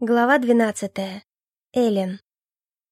Глава двенадцатая. Эллен.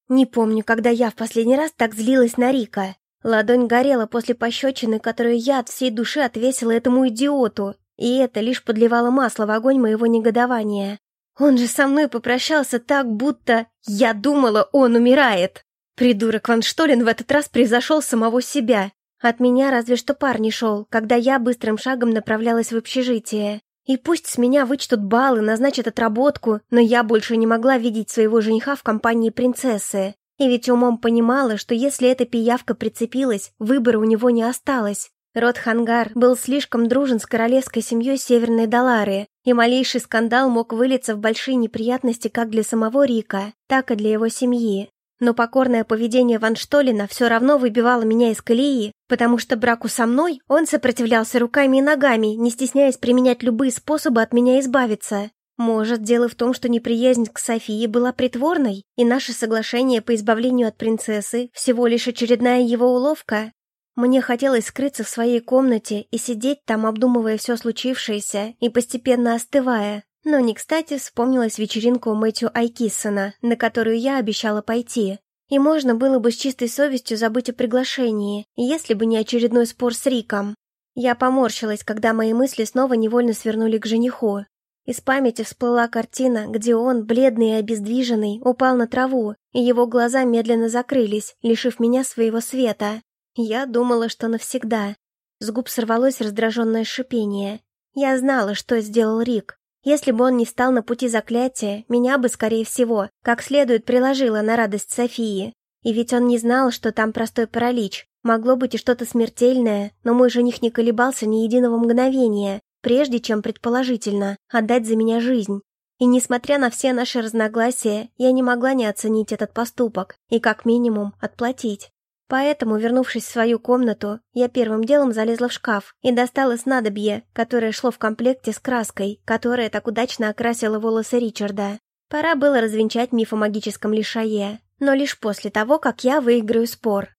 Не помню, когда я в последний раз так злилась на Рика. Ладонь горела после пощечины, которую я от всей души отвесила этому идиоту, и это лишь подливало масло в огонь моего негодования. Он же со мной попрощался так, будто я думала, он умирает. Придурок Ван Штолин в этот раз превзошел самого себя. От меня разве что пар не шел, когда я быстрым шагом направлялась в общежитие. И пусть с меня вычтут баллы, назначат отработку, но я больше не могла видеть своего жениха в компании принцессы. И ведь умом понимала, что если эта пиявка прицепилась, выбора у него не осталось. Род Хангар был слишком дружен с королевской семьей Северной Далары, и малейший скандал мог вылиться в большие неприятности как для самого Рика, так и для его семьи. Но покорное поведение Ван Штолина все равно выбивало меня из колеи, потому что браку со мной он сопротивлялся руками и ногами, не стесняясь применять любые способы от меня избавиться. Может, дело в том, что неприязнь к Софии была притворной, и наше соглашение по избавлению от принцессы всего лишь очередная его уловка? Мне хотелось скрыться в своей комнате и сидеть там, обдумывая все случившееся и постепенно остывая, но не кстати вспомнилась вечеринка у Мэтью Айкиссона, на которую я обещала пойти. И можно было бы с чистой совестью забыть о приглашении, если бы не очередной спор с Риком. Я поморщилась, когда мои мысли снова невольно свернули к жениху. Из памяти всплыла картина, где он, бледный и обездвиженный, упал на траву, и его глаза медленно закрылись, лишив меня своего света. Я думала, что навсегда. С губ сорвалось раздраженное шипение. Я знала, что сделал Рик. Если бы он не стал на пути заклятия, меня бы, скорее всего, как следует приложило на радость Софии. И ведь он не знал, что там простой паралич. Могло быть и что-то смертельное, но мой жених не колебался ни единого мгновения, прежде чем, предположительно, отдать за меня жизнь. И несмотря на все наши разногласия, я не могла не оценить этот поступок и, как минимум, отплатить. Поэтому, вернувшись в свою комнату, я первым делом залезла в шкаф и достала снадобье, которое шло в комплекте с краской, которая так удачно окрасила волосы Ричарда. Пора было развенчать миф о магическом лишае, но лишь после того, как я выиграю спор.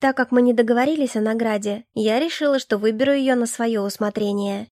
Так как мы не договорились о награде, я решила, что выберу ее на свое усмотрение.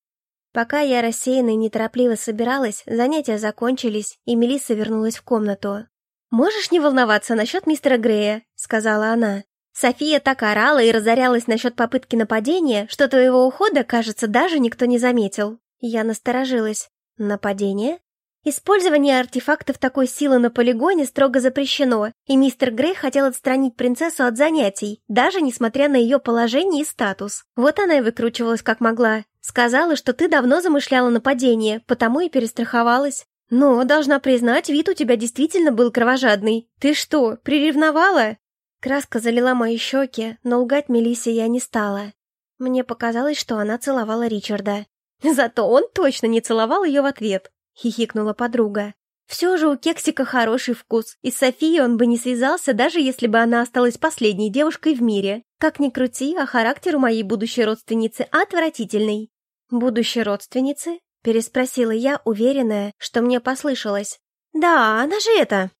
Пока я рассеянно и неторопливо собиралась, занятия закончились, и Мелисса вернулась в комнату. «Можешь не волноваться насчет мистера Грея», — сказала она. София так орала и разорялась насчет попытки нападения, что твоего ухода, кажется, даже никто не заметил. Я насторожилась. Нападение? Использование артефактов такой силы на полигоне строго запрещено, и мистер Грей хотел отстранить принцессу от занятий, даже несмотря на ее положение и статус. Вот она и выкручивалась как могла. Сказала, что ты давно замышляла нападение, потому и перестраховалась. Но, должна признать, вид у тебя действительно был кровожадный. Ты что, приревновала? Краска залила мои щеки, но лгать Мелиссе я не стала. Мне показалось, что она целовала Ричарда. Зато он точно не целовал ее в ответ, хихикнула подруга. Все же у Кексика хороший вкус, и с Софией он бы не связался, даже если бы она осталась последней девушкой в мире. Как ни крути, а характер у моей будущей родственницы отвратительный. «Будущей родственницы?» — переспросила я, уверенная, что мне послышалось. «Да, она же это,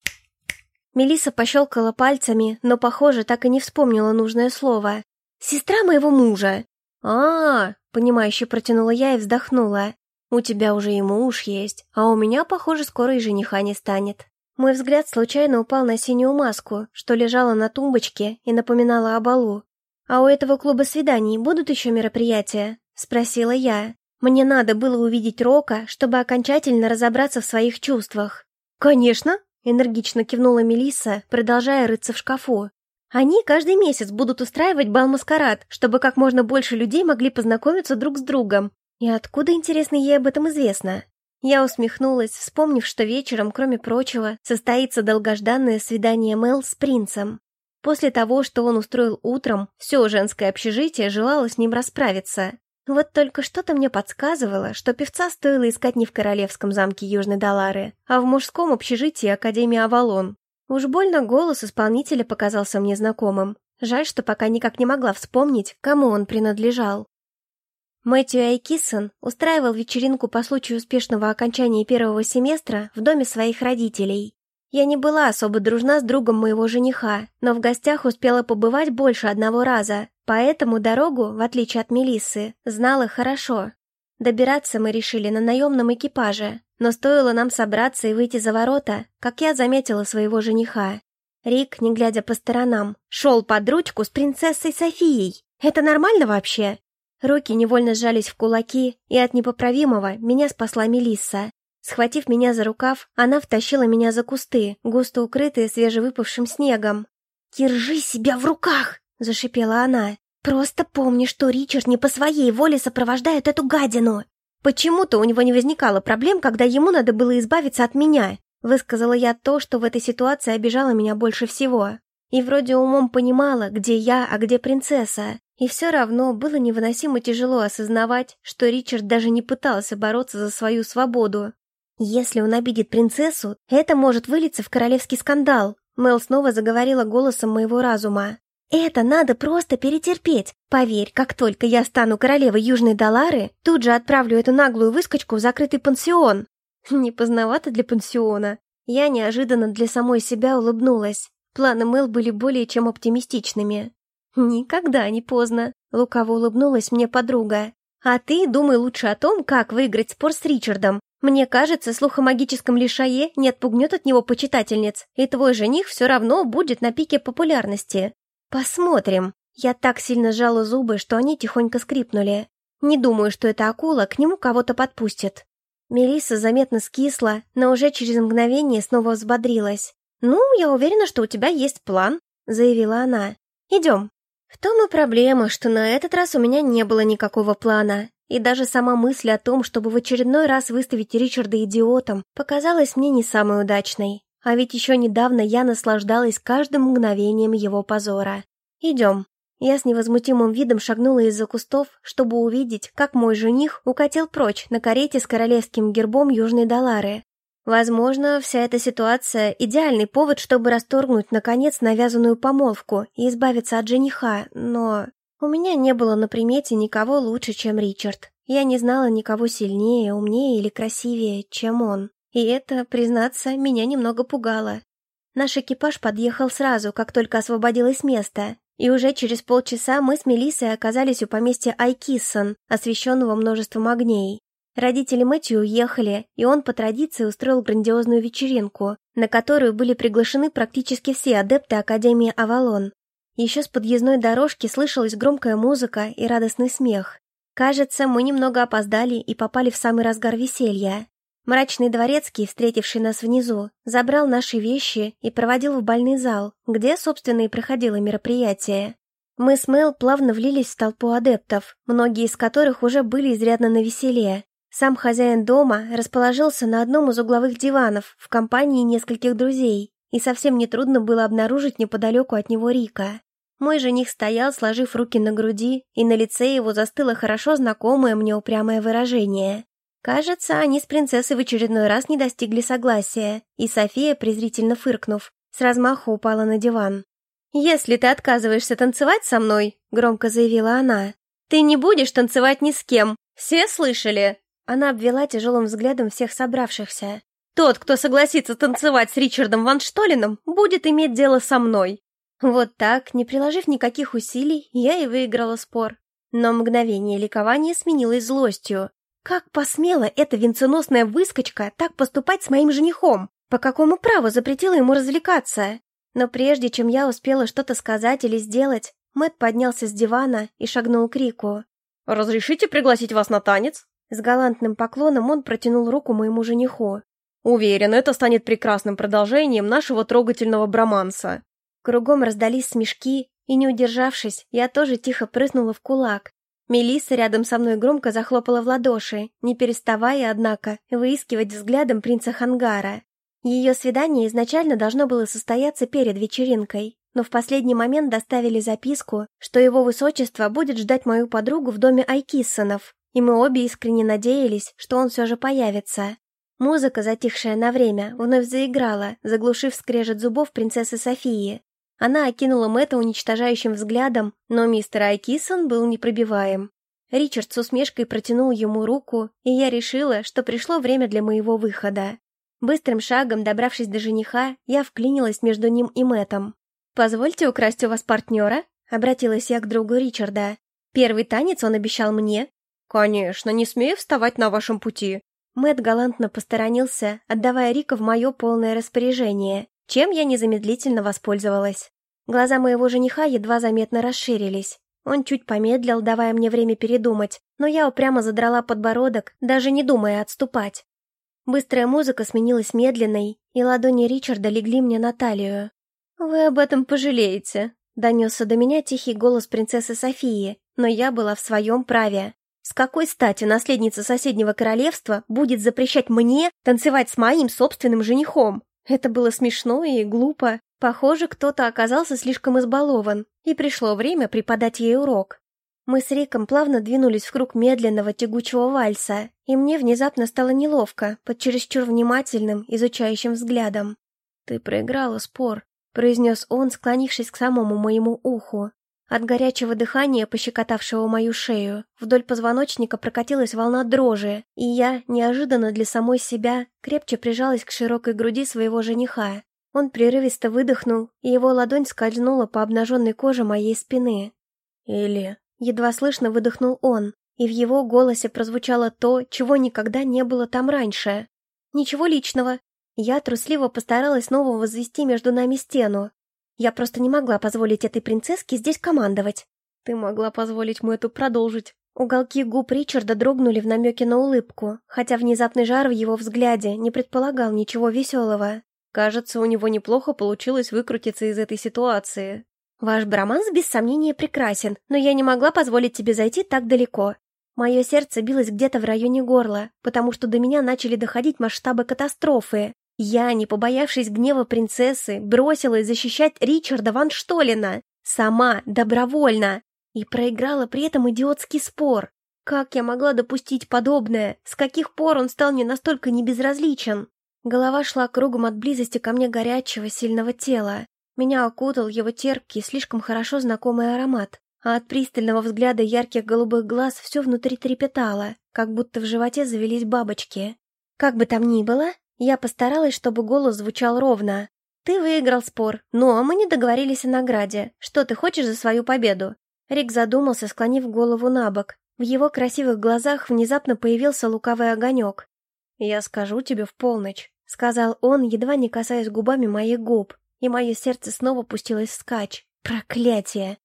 Мелиса пощелкала пальцами, но, похоже, так и не вспомнила нужное слово. «Сестра моего мужа!» а, -а, -а понимающе протянула я и вздохнула. «У тебя уже и муж есть, а у меня, похоже, скоро и жениха не станет». Мой взгляд случайно упал на синюю маску, что лежала на тумбочке и напоминала о балу. «А у этого клуба свиданий будут еще мероприятия?» — спросила я. Мне надо было увидеть Рока, чтобы окончательно разобраться в своих чувствах. «Конечно!» Энергично кивнула Мелисса, продолжая рыться в шкафу. Они каждый месяц будут устраивать бал-маскарад, чтобы как можно больше людей могли познакомиться друг с другом. И откуда, интересно, ей об этом известно? Я усмехнулась, вспомнив, что вечером, кроме прочего, состоится долгожданное свидание Мел с принцем. После того, что он устроил утром, все женское общежитие желало с ним расправиться. Вот только что-то мне подсказывало, что певца стоило искать не в королевском замке Южной Далары, а в мужском общежитии Академии Авалон. Уж больно голос исполнителя показался мне знакомым. Жаль, что пока никак не могла вспомнить, кому он принадлежал. Мэтью Айкисон устраивал вечеринку по случаю успешного окончания первого семестра в доме своих родителей. Я не была особо дружна с другом моего жениха, но в гостях успела побывать больше одного раза, Поэтому дорогу, в отличие от Мелиссы, знала хорошо. Добираться мы решили на наемном экипаже. Но стоило нам собраться и выйти за ворота, как я заметила своего жениха. Рик, не глядя по сторонам, шел под ручку с принцессой Софией. Это нормально вообще? Руки невольно сжались в кулаки, и от непоправимого меня спасла Мелисса. Схватив меня за рукав, она втащила меня за кусты, густо укрытые свежевыпавшим снегом. «Держи себя в руках!» — зашипела она. «Просто помни, что Ричард не по своей воле сопровождает эту гадину!» Почему-то у него не возникало проблем, когда ему надо было избавиться от меня. Высказала я то, что в этой ситуации обижало меня больше всего. И вроде умом понимала, где я, а где принцесса. И все равно было невыносимо тяжело осознавать, что Ричард даже не пытался бороться за свою свободу. Если он обидит принцессу, это может вылиться в королевский скандал. Мел снова заговорила голосом моего разума. Это надо просто перетерпеть. Поверь, как только я стану королевой Южной Далары, тут же отправлю эту наглую выскочку в закрытый пансион. Не поздновато для пансиона. Я неожиданно для самой себя улыбнулась. Планы Мэл были более чем оптимистичными. «Никогда не поздно», — лукаво улыбнулась мне подруга. «А ты думай лучше о том, как выиграть спор с Ричардом. Мне кажется, слух о магическом лишае не отпугнет от него почитательниц, и твой жених все равно будет на пике популярности. Посмотрим. Я так сильно сжала зубы, что они тихонько скрипнули. Не думаю, что эта акула к нему кого-то подпустит. Мелисса заметно скисла, но уже через мгновение снова взбодрилась. «Ну, я уверена, что у тебя есть план», — заявила она. «Идем». В том и проблема, что на этот раз у меня не было никакого плана, и даже сама мысль о том, чтобы в очередной раз выставить Ричарда идиотом, показалась мне не самой удачной. А ведь еще недавно я наслаждалась каждым мгновением его позора. «Идем». Я с невозмутимым видом шагнула из-за кустов, чтобы увидеть, как мой жених укатил прочь на карете с королевским гербом Южной Далары. Возможно, вся эта ситуация – идеальный повод, чтобы расторгнуть, наконец, навязанную помолвку и избавиться от жениха, но... У меня не было на примете никого лучше, чем Ричард. Я не знала никого сильнее, умнее или красивее, чем он. И это, признаться, меня немного пугало. Наш экипаж подъехал сразу, как только освободилось место, и уже через полчаса мы с Мелиссой оказались у поместья Айкиссон, освещенного множеством огней. Родители Мэтью уехали, и он по традиции устроил грандиозную вечеринку, на которую были приглашены практически все адепты Академии Авалон. Еще с подъездной дорожки слышалась громкая музыка и радостный смех. Кажется, мы немного опоздали и попали в самый разгар веселья. Мрачный дворецкий, встретивший нас внизу, забрал наши вещи и проводил в бальный зал, где, собственно, и проходило мероприятие. Мы с Мэл плавно влились в толпу адептов, многие из которых уже были изрядно на веселе. Сам хозяин дома расположился на одном из угловых диванов в компании нескольких друзей, и совсем нетрудно было обнаружить неподалеку от него Рика. Мой жених стоял, сложив руки на груди, и на лице его застыло хорошо знакомое мне упрямое выражение. Кажется, они с принцессой в очередной раз не достигли согласия, и София, презрительно фыркнув, с размаху упала на диван. «Если ты отказываешься танцевать со мной», — громко заявила она, — «ты не будешь танцевать ни с кем. Все слышали?» Она обвела тяжелым взглядом всех собравшихся. «Тот, кто согласится танцевать с Ричардом Ван Штолином, будет иметь дело со мной. Вот так, не приложив никаких усилий, я и выиграла спор. Но мгновение ликования сменилось злостью. Как посмела эта венценосная выскочка так поступать с моим женихом? По какому праву запретила ему развлекаться? Но прежде чем я успела что-то сказать или сделать, Мэт поднялся с дивана и шагнул к Рику. «Разрешите пригласить вас на танец?» С галантным поклоном он протянул руку моему жениху. «Уверен, это станет прекрасным продолжением нашего трогательного броманса. Кругом раздались смешки, и, не удержавшись, я тоже тихо прыснула в кулак. Мелисса рядом со мной громко захлопала в ладоши, не переставая, однако, выискивать взглядом принца Хангара. Ее свидание изначально должно было состояться перед вечеринкой, но в последний момент доставили записку, что его высочество будет ждать мою подругу в доме Айкиссонов, и мы обе искренне надеялись, что он все же появится. Музыка, затихшая на время, вновь заиграла, заглушив скрежет зубов принцессы Софии. Она окинула Мэтта уничтожающим взглядом, но мистер Айкисон был непробиваем. Ричард с усмешкой протянул ему руку, и я решила, что пришло время для моего выхода. Быстрым шагом, добравшись до жениха, я вклинилась между ним и Мэттом. «Позвольте украсть у вас партнера?» — обратилась я к другу Ричарда. «Первый танец он обещал мне». «Конечно, не смею вставать на вашем пути». Мэт галантно посторонился, отдавая Рика в мое полное распоряжение, чем я незамедлительно воспользовалась. Глаза моего жениха едва заметно расширились. Он чуть помедлил, давая мне время передумать, но я упрямо задрала подбородок, даже не думая отступать. Быстрая музыка сменилась медленной, и ладони Ричарда легли мне на талию. «Вы об этом пожалеете», — донесся до меня тихий голос принцессы Софии, но я была в своем праве. С какой стати наследница соседнего королевства будет запрещать мне танцевать с моим собственным женихом? Это было смешно и глупо. Похоже, кто-то оказался слишком избалован, и пришло время преподать ей урок. Мы с Риком плавно двинулись в круг медленного тягучего вальса, и мне внезапно стало неловко под чересчур внимательным, изучающим взглядом. «Ты проиграла спор», — произнес он, склонившись к самому моему уху. От горячего дыхания, пощекотавшего мою шею, вдоль позвоночника прокатилась волна дрожи, и я, неожиданно для самой себя, крепче прижалась к широкой груди своего жениха. Он прерывисто выдохнул, и его ладонь скользнула по обнаженной коже моей спины. «Или...» — едва слышно выдохнул он, и в его голосе прозвучало то, чего никогда не было там раньше. «Ничего личного». Я трусливо постаралась снова возвести между нами стену, я просто не могла позволить этой принцесске здесь командовать. Ты могла позволить Мэтту продолжить. Уголки губ Ричарда дрогнули в намеке на улыбку, хотя внезапный жар в его взгляде не предполагал ничего веселого. Кажется, у него неплохо получилось выкрутиться из этой ситуации. Ваш броманс без сомнения прекрасен, но я не могла позволить тебе зайти так далеко. Мое сердце билось где-то в районе горла, потому что до меня начали доходить масштабы катастрофы. Я, не побоявшись гнева принцессы, бросилась защищать Ричарда Ван Штолина. Сама, добровольно. И проиграла при этом идиотский спор. Как я могла допустить подобное? С каких пор он стал мне настолько небезразличен? Голова шла кругом от близости ко мне горячего, сильного тела. Меня окутал его терпкий, слишком хорошо знакомый аромат. А от пристального взгляда ярких голубых глаз все внутри трепетало, как будто в животе завелись бабочки. Как бы там ни было, я постаралась, чтобы голос звучал ровно. «Ты выиграл спор, но мы не договорились о награде. Что ты хочешь за свою победу?» Рик задумался, склонив голову на бок. В его красивых глазах внезапно появился лукавый огонек. «Я скажу тебе в полночь», — сказал он, едва не касаясь губами моих губ, и мое сердце снова пустилось вскачь. Проклятие!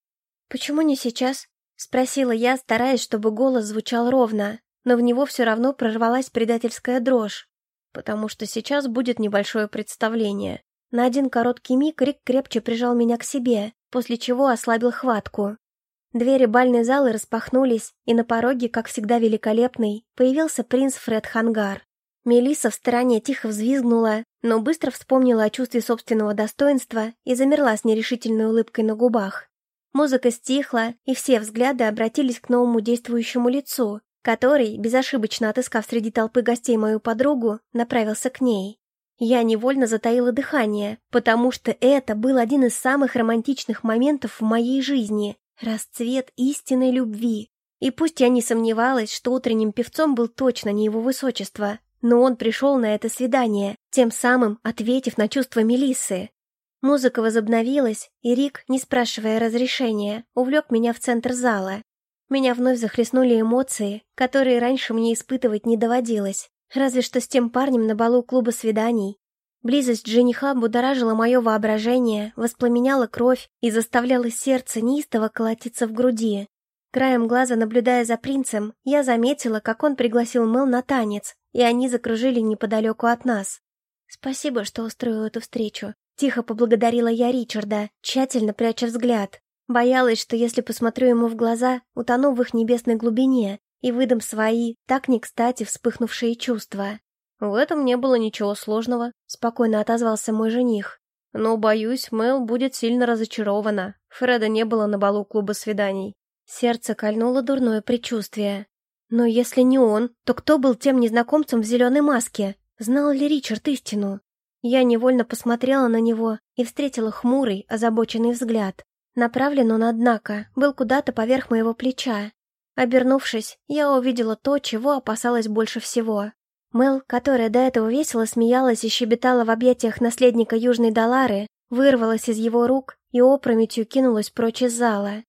«Почему не сейчас?» — спросила я, стараясь, чтобы голос звучал ровно, но в него все равно прорвалась предательская дрожь потому что сейчас будет небольшое представление. На один короткий миг Рик крепче прижал меня к себе, после чего ослабил хватку. Двери бальной залы распахнулись, и на пороге, как всегда великолепный, появился принц Фред Хангар. Мелисса в стороне тихо взвизгнула, но быстро вспомнила о чувстве собственного достоинства и замерла с нерешительной улыбкой на губах. Музыка стихла, и все взгляды обратились к новому действующему лицу, который, безошибочно отыскав среди толпы гостей мою подругу, направился к ней. Я невольно затаила дыхание, потому что это был один из самых романтичных моментов в моей жизни — расцвет истинной любви. И пусть я не сомневалась, что утренним певцом был точно не его высочество, но он пришел на это свидание, тем самым ответив на чувства Мелиссы. Музыка возобновилась, и Рик, не спрашивая разрешения, увлек меня в центр зала. Меня вновь захлестнули эмоции, которые раньше мне испытывать не доводилось, разве что с тем парнем на балу клуба свиданий. Близость жениха будоражила мое воображение, воспламеняла кровь и заставляла сердце неистово колотиться в груди. Краем глаза, наблюдая за принцем, я заметила, как он пригласил Мэл на танец, и они закружили неподалеку от нас. «Спасибо, что устроил эту встречу», — тихо поблагодарила я Ричарда, тщательно пряча взгляд. Боялась, что если посмотрю ему в глаза, утону в их небесной глубине и выдам свои, так не кстати, вспыхнувшие чувства. В этом не было ничего сложного, спокойно отозвался мой жених. Но, боюсь, Мэл будет сильно разочарована. Фреда не было на балу клуба свиданий. Сердце кольнуло дурное предчувствие. Но если не он, то кто был тем незнакомцем в зеленой маске? Знал ли Ричард истину? Я невольно посмотрела на него и встретила хмурый, озабоченный взгляд. Направлен он, однако, был куда-то поверх моего плеча. Обернувшись, я увидела то, чего опасалась больше всего. Мел, которая до этого весело смеялась и щебетала в объятиях наследника Южной Далары, вырвалась из его рук и опрометью кинулась прочь из зала.